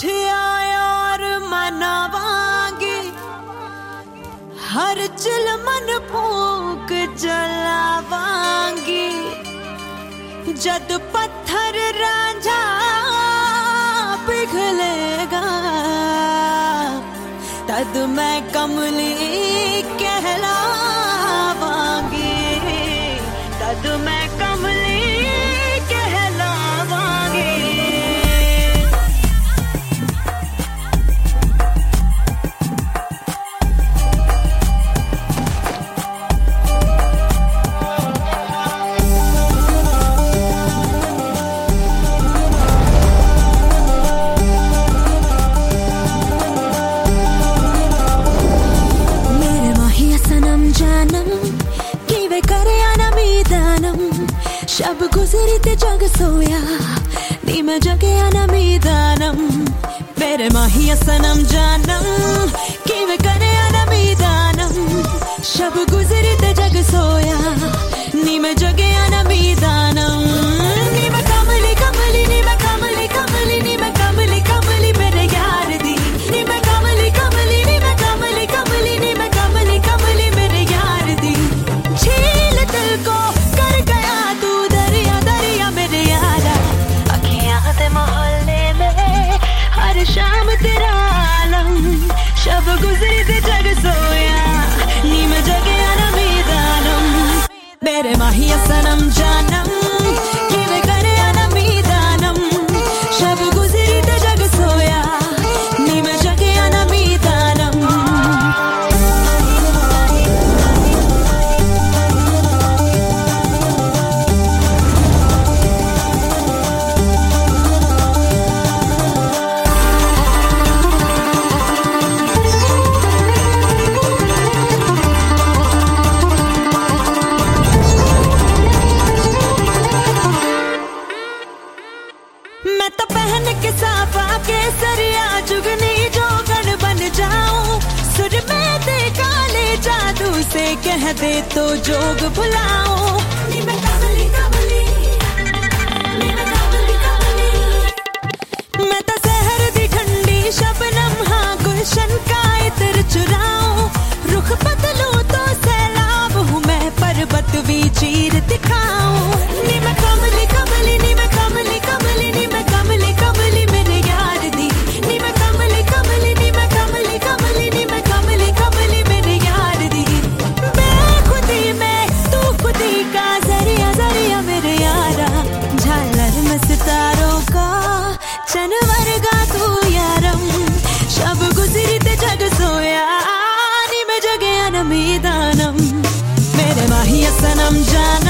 उठिया हर चिल जद पत्थर राजा पिघलेगा तद मैं कमली कहलावांगी। तद मैं कमली शब गुजरिते जग सोया नीम जगे अनमीदानम मेरे माही सनम जानम। मेरे माहिया सनम जानम से कह दे तो जोग बुलाओ। I'm